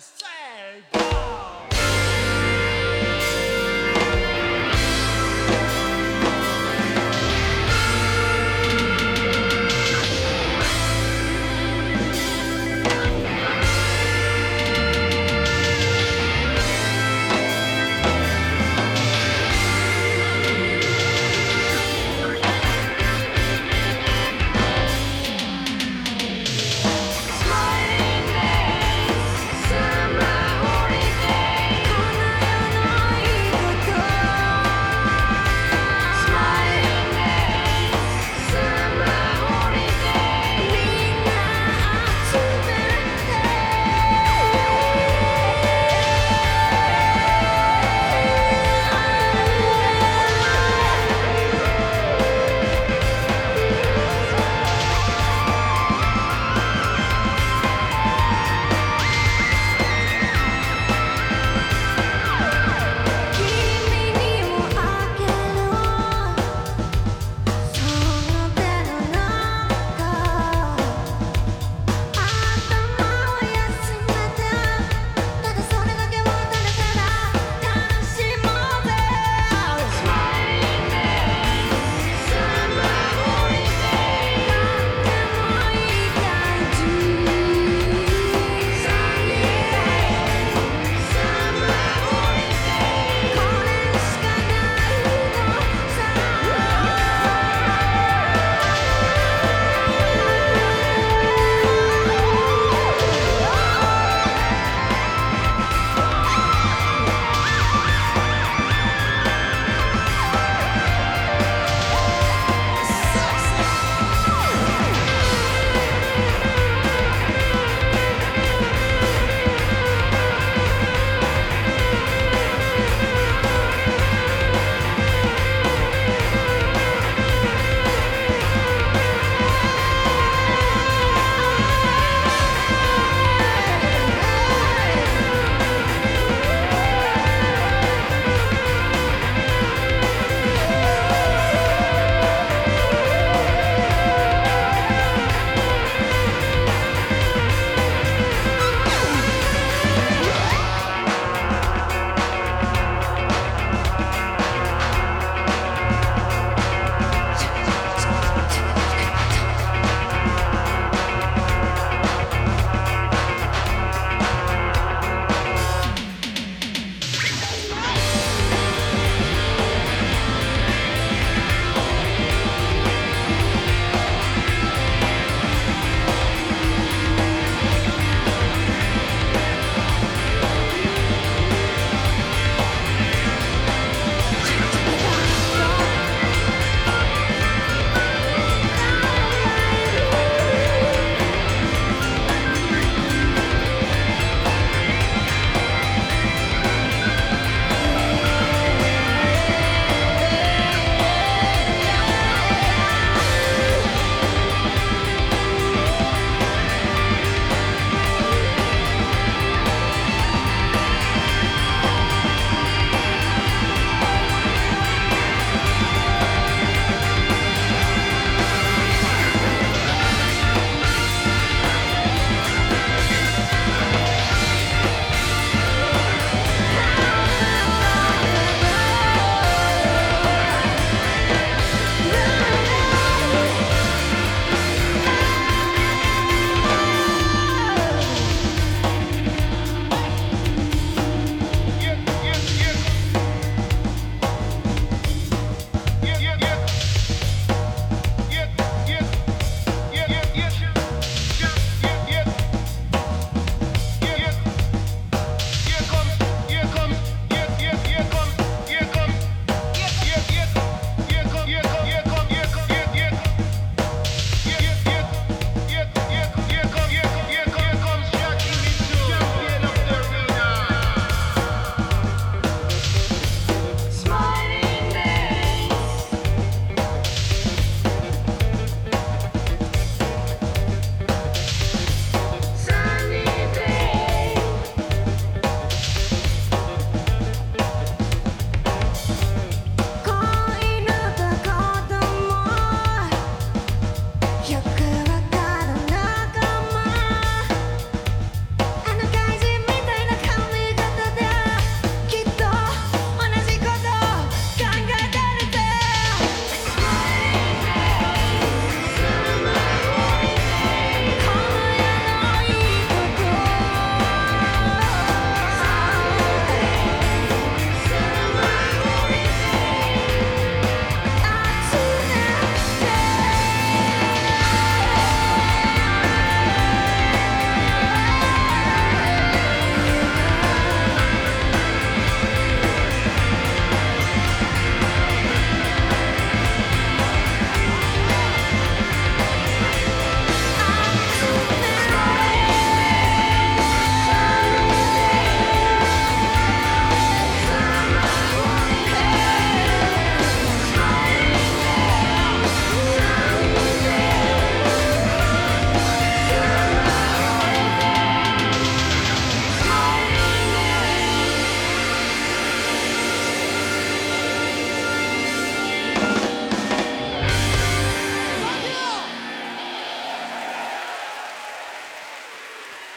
say go.